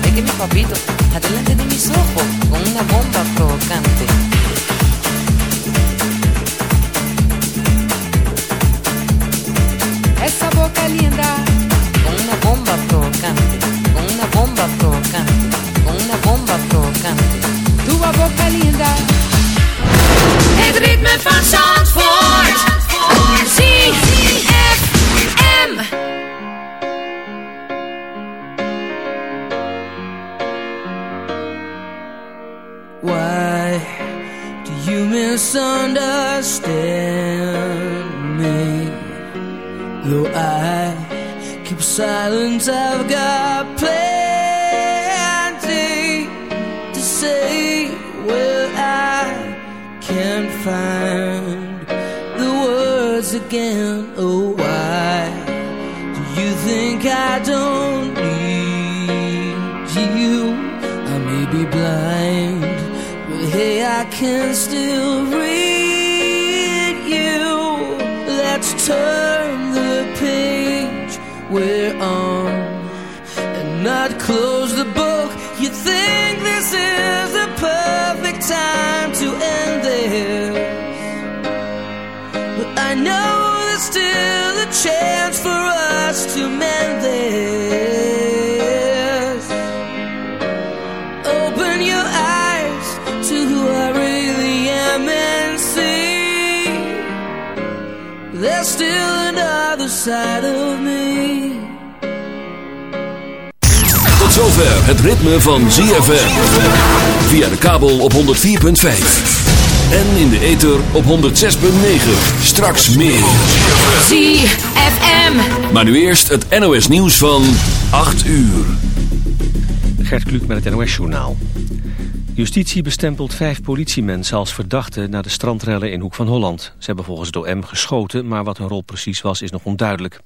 Haré que mi papito adelante de mis ojos con una bomba provocante. Esa boca linda con una bomba provocante, con una bomba provocante, con una bomba provocante. Tu boca linda. Het ritme van Zandvoort. chance for us to mend this. Open your eyes to who I really am and see there's still another side of me. Tot zover het ritme van ZFM. Via de kabel op 104.5. En in de ether op 106.9. Straks meer. ZFM. Maar nu eerst het NOS nieuws van 8 uur. Gert Kluk met het NOS journaal. Justitie bestempelt vijf politiemensen als verdachten na de strandrellen in Hoek van Holland. Ze hebben volgens het OM geschoten, maar wat hun rol precies was is nog onduidelijk.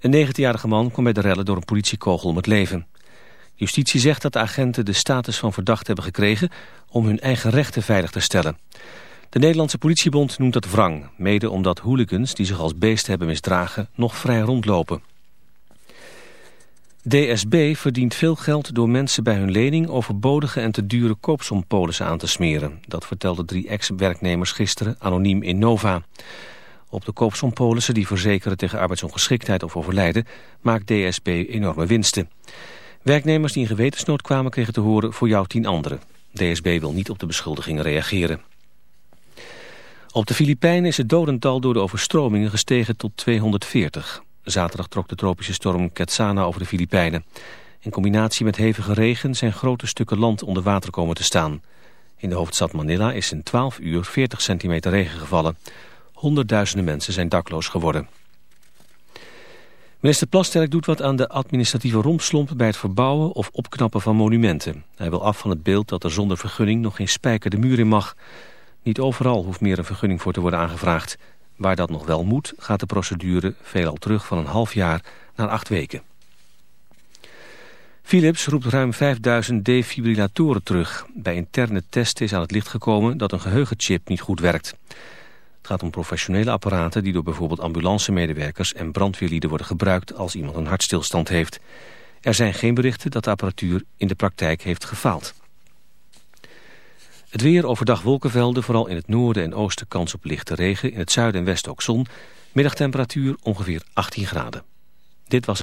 Een 19-jarige man kwam bij de rellen door een politiekogel om het leven. Justitie zegt dat de agenten de status van verdacht hebben gekregen om hun eigen rechten veilig te stellen. De Nederlandse politiebond noemt dat wrang, mede omdat hooligans die zich als beesten hebben misdragen nog vrij rondlopen. DSB verdient veel geld door mensen bij hun lening overbodige en te dure koopsompolissen aan te smeren. Dat vertelden drie ex-werknemers gisteren anoniem in Nova. Op de koopsompolissen die verzekeren tegen arbeidsongeschiktheid of overlijden maakt DSB enorme winsten. Werknemers die in gewetensnood kwamen kregen te horen voor jou tien anderen. DSB wil niet op de beschuldigingen reageren. Op de Filipijnen is het dodental door de overstromingen gestegen tot 240. Zaterdag trok de tropische storm Ketsana over de Filipijnen. In combinatie met hevige regen zijn grote stukken land onder water komen te staan. In de hoofdstad Manila is in 12 uur 40 centimeter regen gevallen. Honderdduizenden mensen zijn dakloos geworden. Minister Plasterk doet wat aan de administratieve rompslomp bij het verbouwen of opknappen van monumenten. Hij wil af van het beeld dat er zonder vergunning nog geen spijker de muur in mag. Niet overal hoeft meer een vergunning voor te worden aangevraagd. Waar dat nog wel moet, gaat de procedure veelal terug van een half jaar naar acht weken. Philips roept ruim 5000 defibrillatoren terug. Bij interne testen is aan het licht gekomen dat een geheugenchip niet goed werkt. Het gaat om professionele apparaten die door bijvoorbeeld ambulancemedewerkers en brandweerlieden worden gebruikt als iemand een hartstilstand heeft. Er zijn geen berichten dat de apparatuur in de praktijk heeft gefaald. Het weer overdag wolkenvelden, vooral in het noorden en oosten kans op lichte regen. In het zuiden en westen ook zon. Middagtemperatuur ongeveer 18 graden. Dit was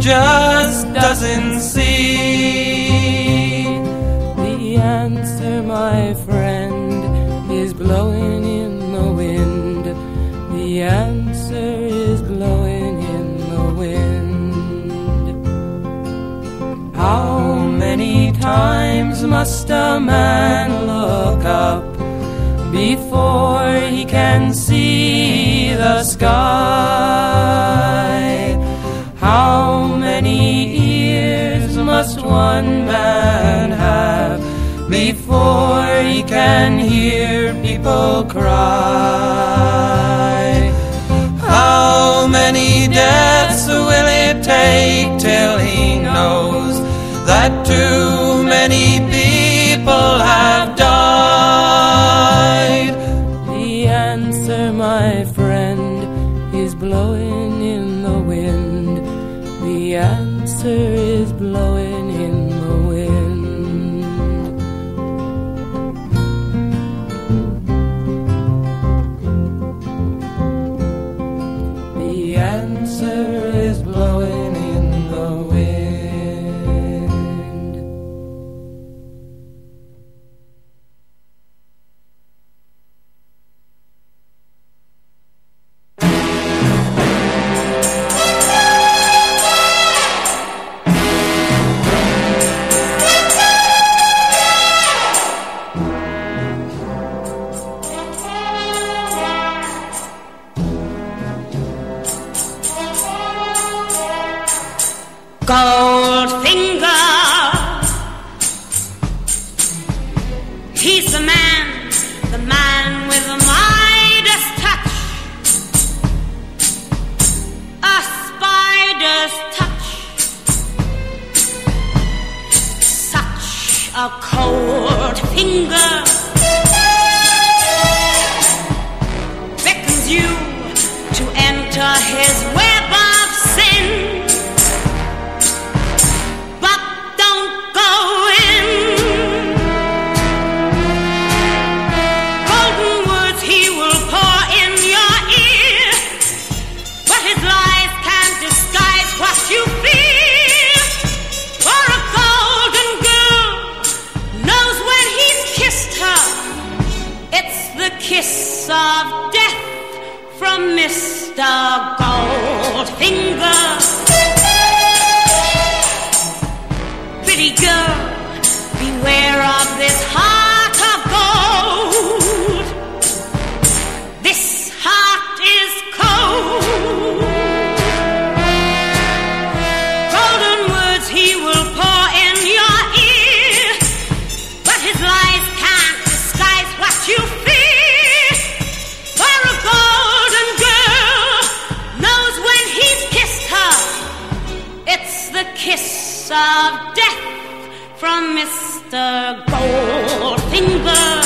just doesn't see. The answer, my friend, is blowing in the wind. The answer is blowing in the wind. How many times must a man look up? Before he can see the sky. How many ears must one man have before he can hear people cry? How many deaths will it take till he knows that too many people have? of death from Mr. Goldfinger.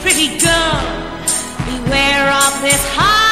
Pretty girl, beware of this heart.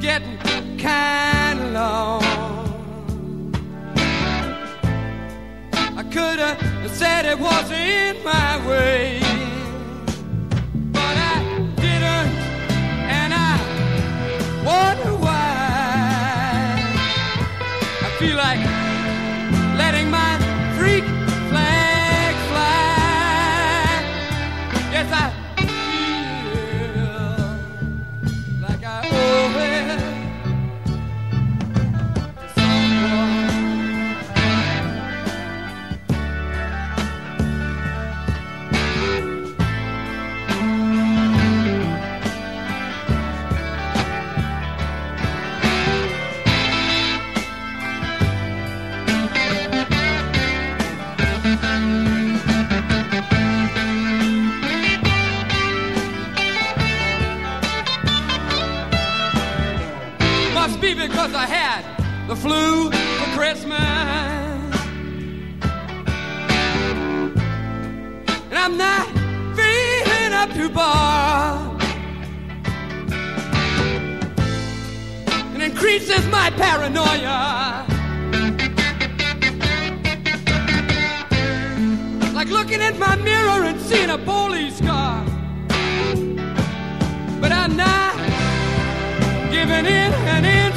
Getting kind of long. I could have said it wasn't my way. Flu for Christmas. And I'm not feeling up to bar. It increases my paranoia. Like looking at my mirror and seeing a police car. But I'm not giving in an inch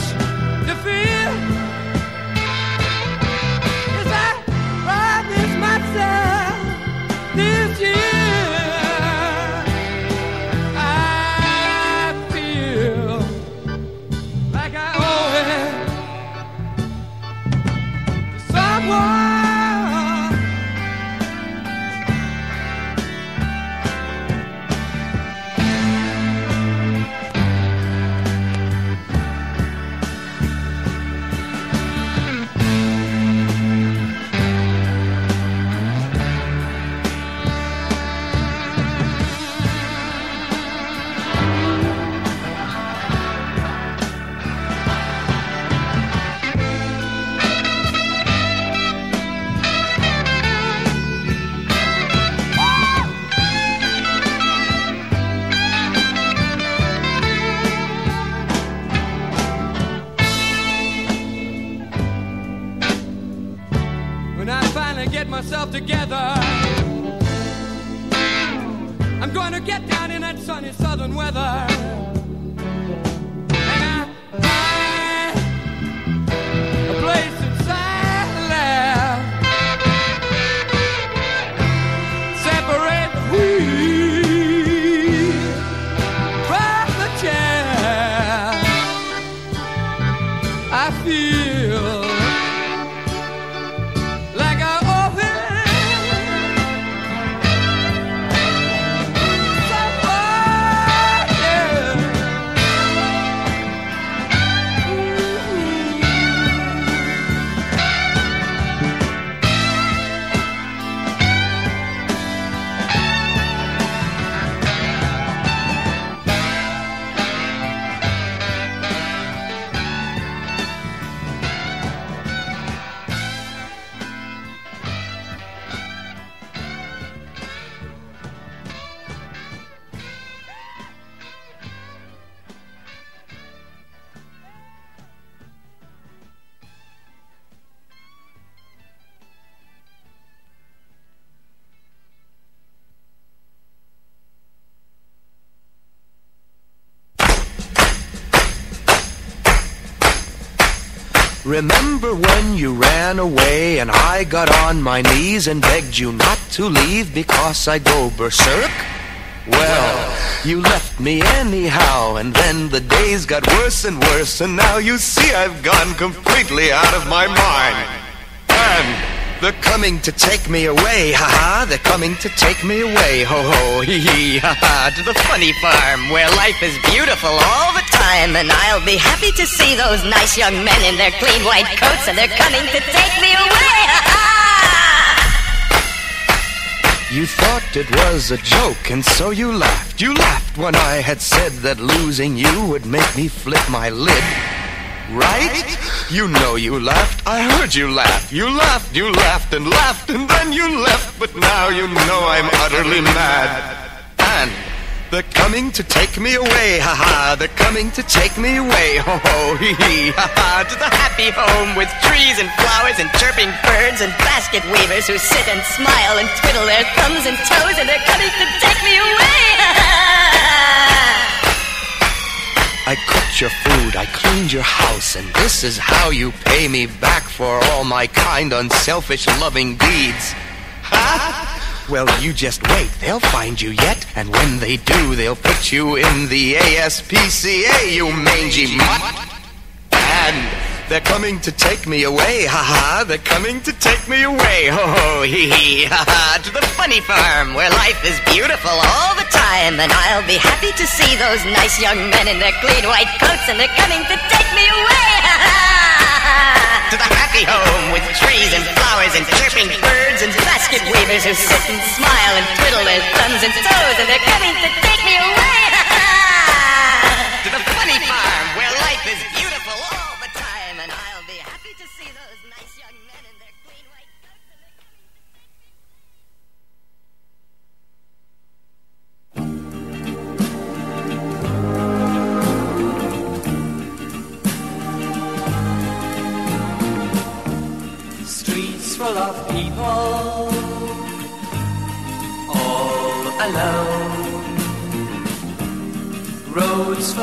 Remember when you ran away and I got on my knees and begged you not to leave because I go berserk? Well, you left me anyhow, and then the days got worse and worse, and now you see I've gone completely out of my mind. And They're coming to take me away, ha ha. They're coming to take me away, ho ho, hee hee, ha ha. To the funny farm where life is beautiful all the time. And I'll be happy to see those nice young men in their clean white coats, and they're coming to take me away. You thought it was a joke, and so you laughed. You laughed when I had said that losing you would make me flip my lid. Right? You know you laughed. I heard you laugh. You laughed, you laughed and laughed, and then you left. But now you know I'm utterly mad. They're coming to take me away, ha ha. They're coming to take me away, ho ho, hee hee, ha ha. To the happy home with trees and flowers and chirping birds and basket weavers who sit and smile and twiddle their thumbs and toes, and they're coming to take me away. I cooked your food, I cleaned your house, and this is how you pay me back for all my kind, unselfish, loving deeds. Ha? Well, you just wait, they'll find you yet, and when they do, they'll put you in the ASPCA, you mangy mutt. And they're coming to take me away, ha ha, they're coming to take me away, ho ho, hee hee, ha ha, to the funny farm where life is beautiful all the time. And I'll be happy to see those nice young men in their clean white coats, and they're coming to take me away. To the happy home with trees and flowers and chirping birds and basket weavers who sit and smile and twiddle their thumbs and toes, and they're coming to take me away.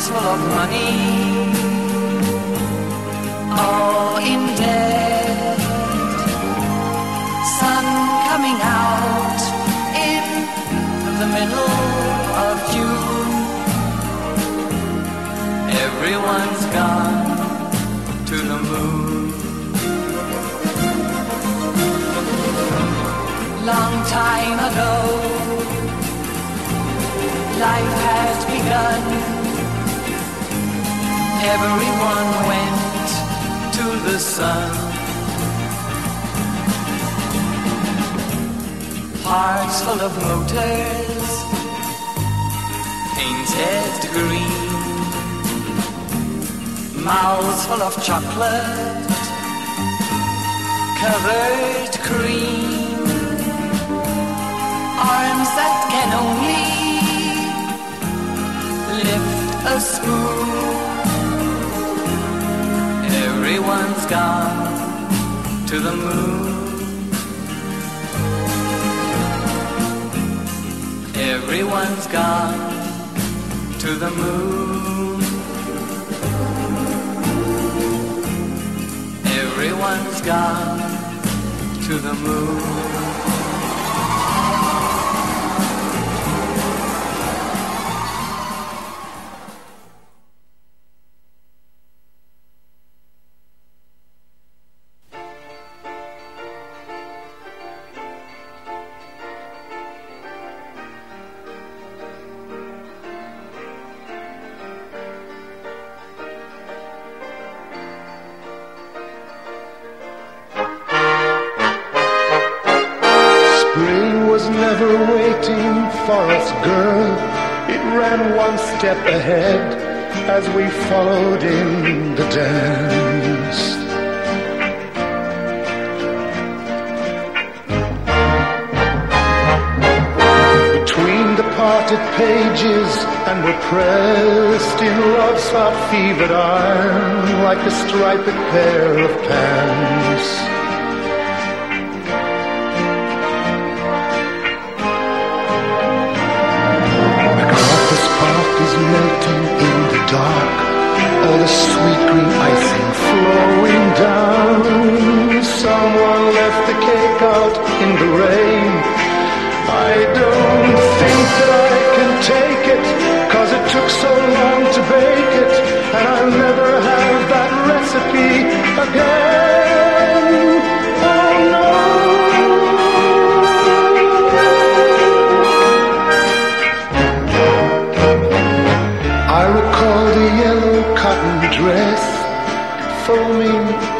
hands full of money, all in debt, sun coming out in the middle of June. Everyone's gone to the moon. long time ago. Life had begun. Everyone went to the sun. Hearts full of motors, painted green. Mouths full of chocolate, covered cream arms that can only lift a spoon. Everyone's gone to the moon. Everyone's gone to the moon. Everyone's gone to the moon.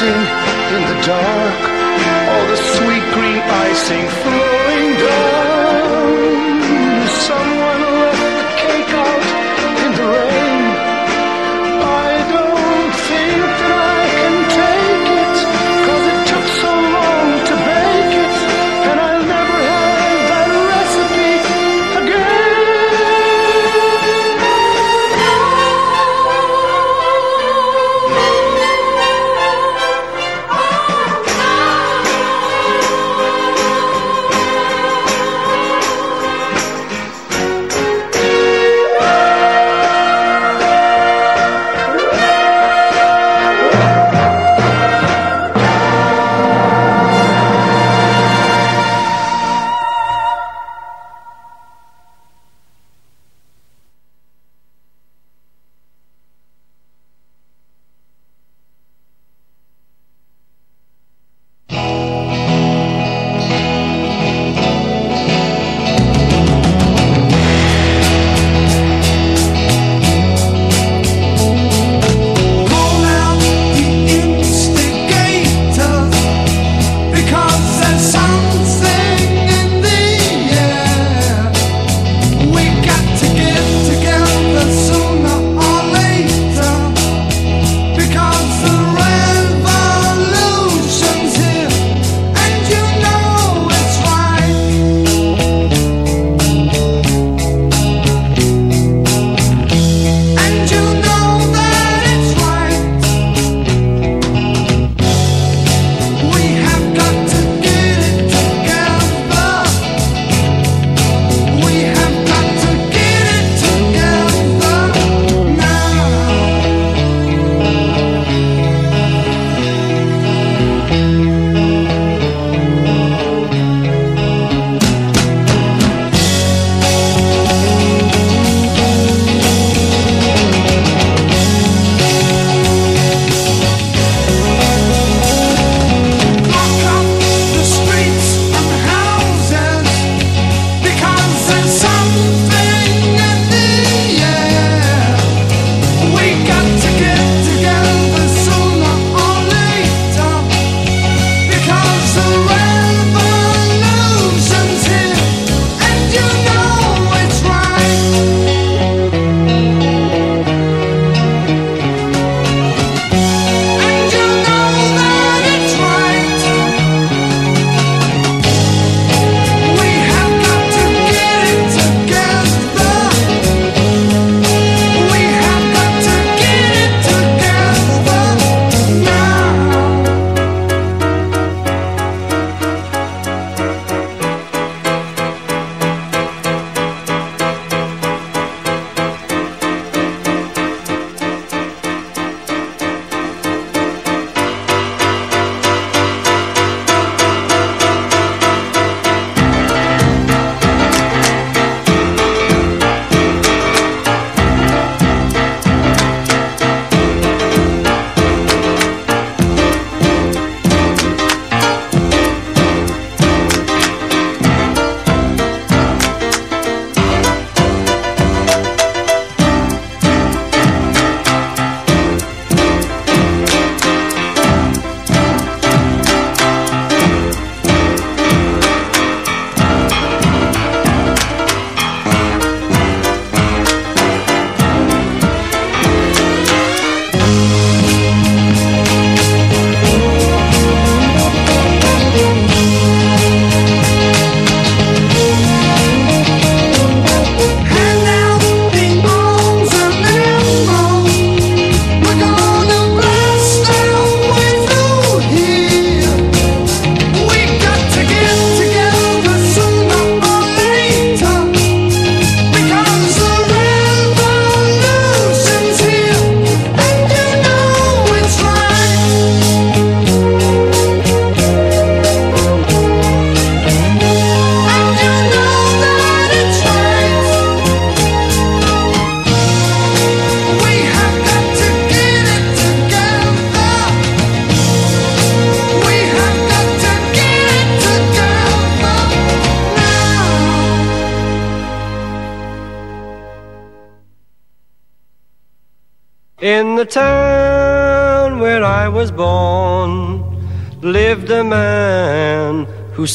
melting in the dark, all the sweet green icing flowing down.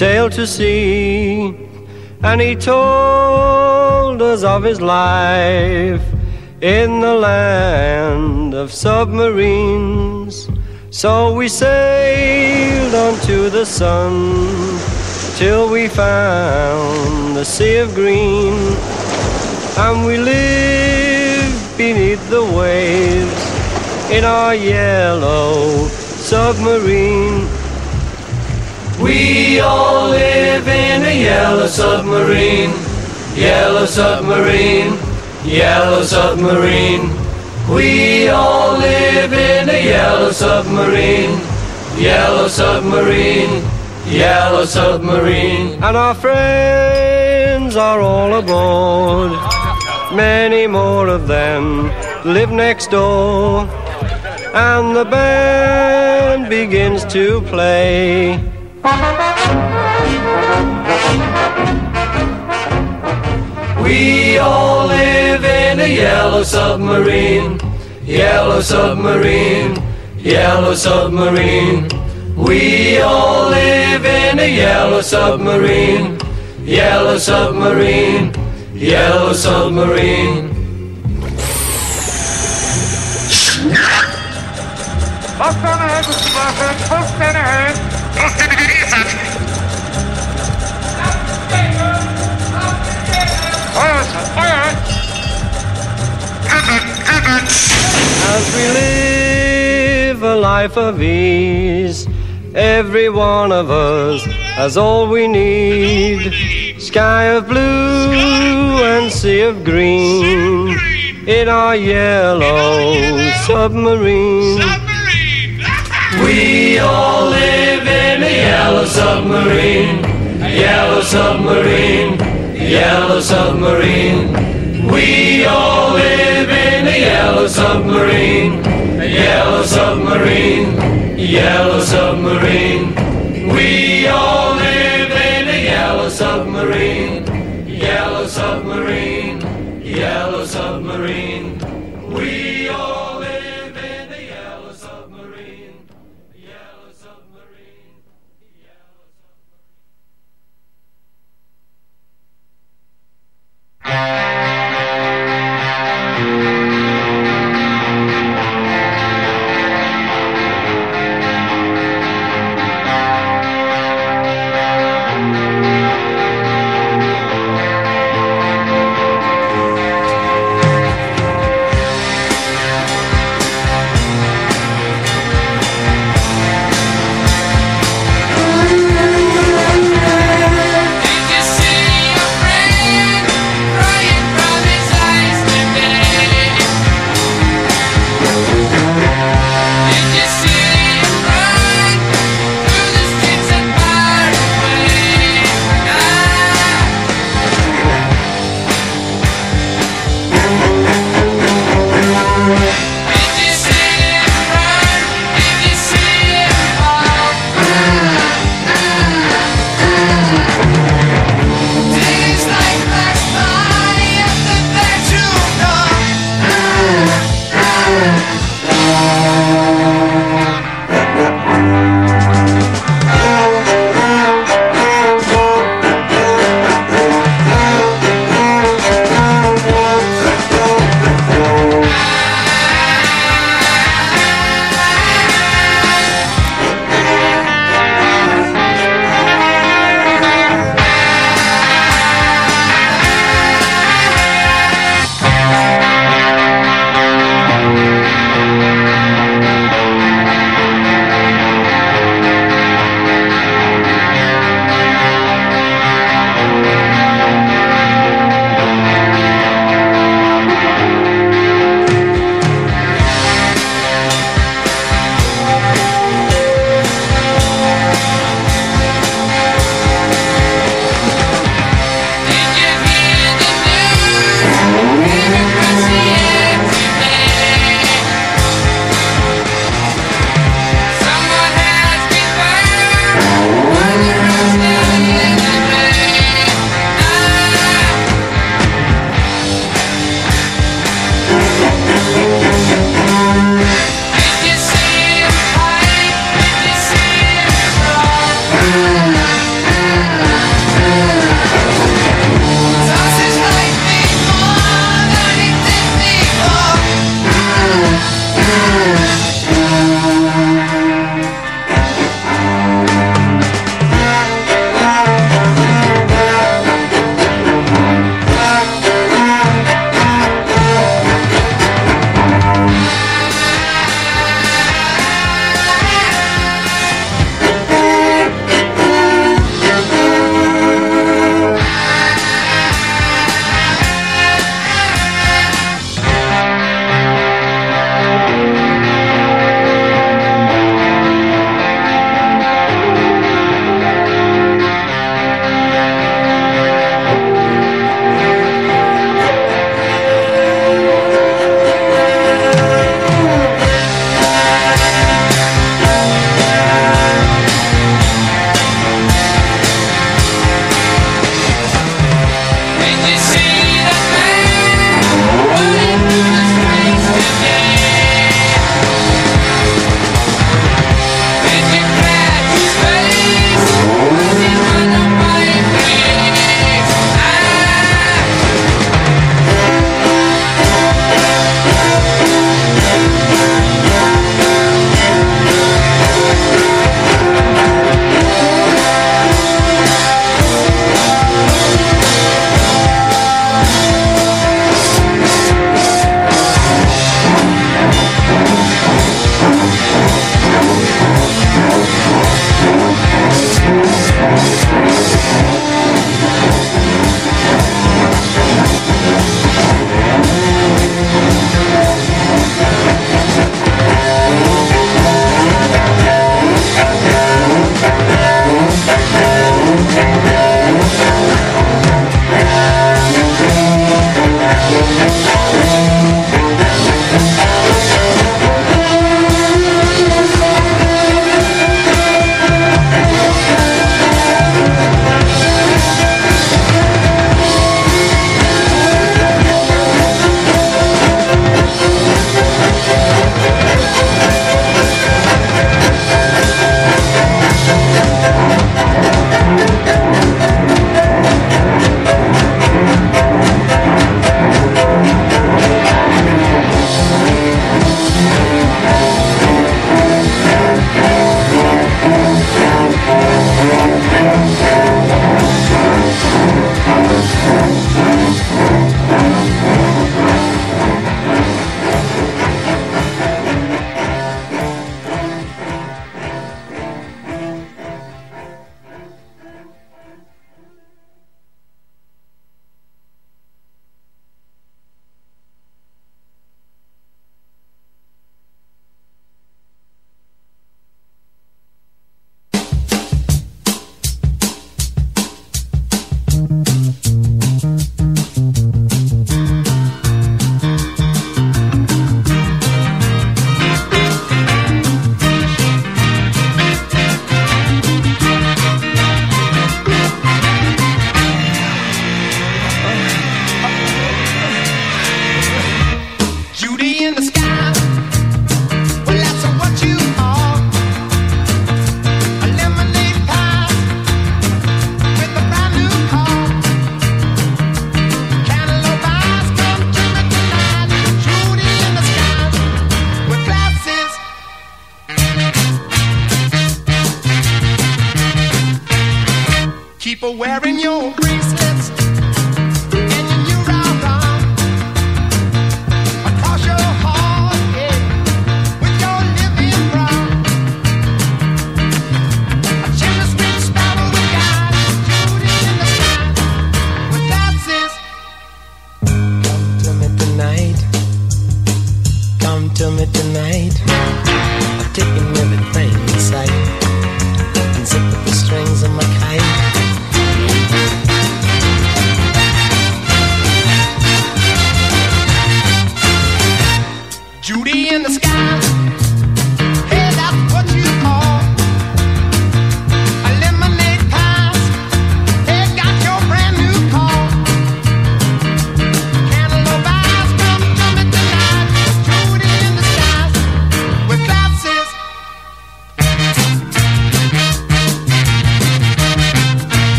Sailed to sea, and he told us of his life in the land of submarines. So we sailed onto the sun till we found the sea of green, and we lived beneath the waves in our yellow submarine. Yellow submarine, yellow submarine, yellow submarine. We all live in a yellow submarine, yellow submarine, yellow submarine. And our friends are all aboard. Many more of them live next door. And the band begins to play. We all live in a yellow submarine, yellow submarine, yellow submarine. We all live in a yellow submarine, yellow submarine, yellow submarine. Hoofd aan de heup, Wagen. Hoofd As we live a life of ease, every one of us has all we need. Sky of blue and sea of green in our yellow submarine. We all live in a yellow submarine, yellow submarine, yellow submarine. We all live in a yellow submarine, yellow submarine, yellow submarine. We all live in a yellow submarine, yellow submarine, yellow submarine. We all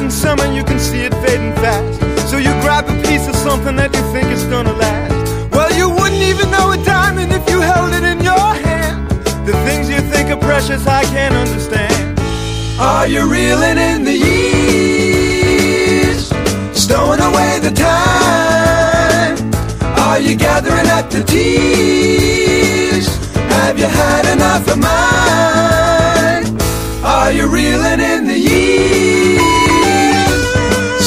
everlasting summer, you can see it fading fast. So you grab a piece of something that you think is gonna last. Well, you wouldn't even know a diamond if you held it in your hand. The things you think are precious, I can't understand. Are you reeling in the years? Stowing away the time? Are you gathering up the tears? Have you had enough of mine? Are you reeling in the years?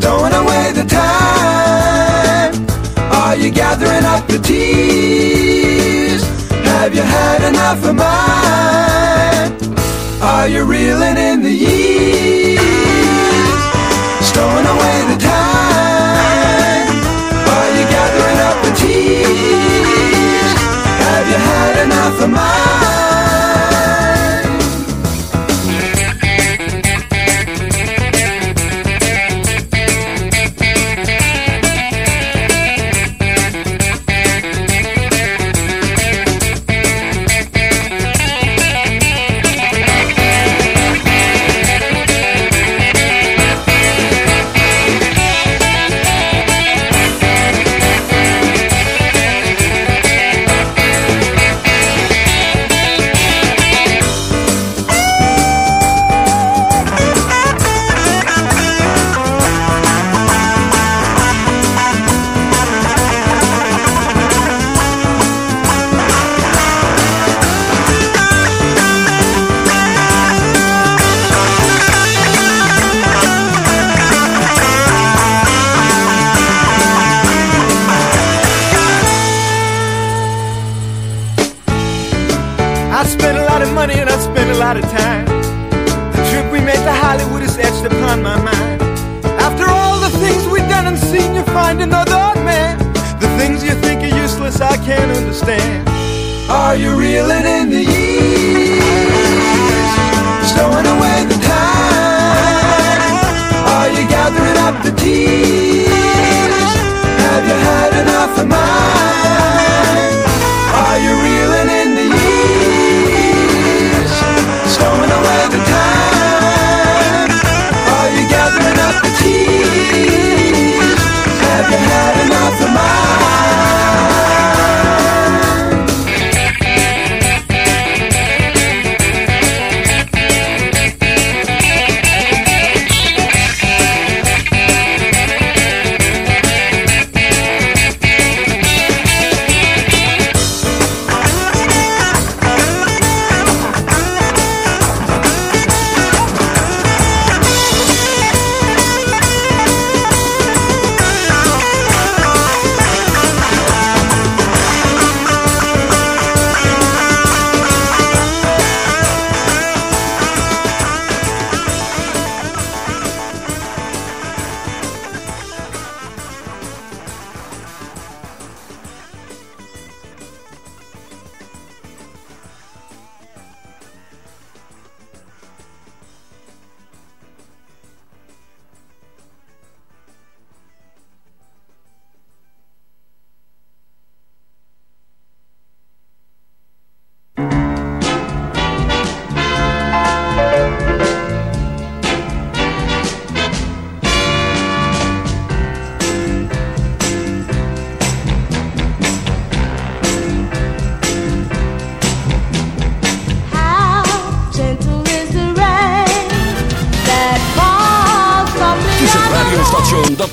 Stowing away the time? Are you gathering up the tears? Have you had enough of mine? Are you reeling in the years?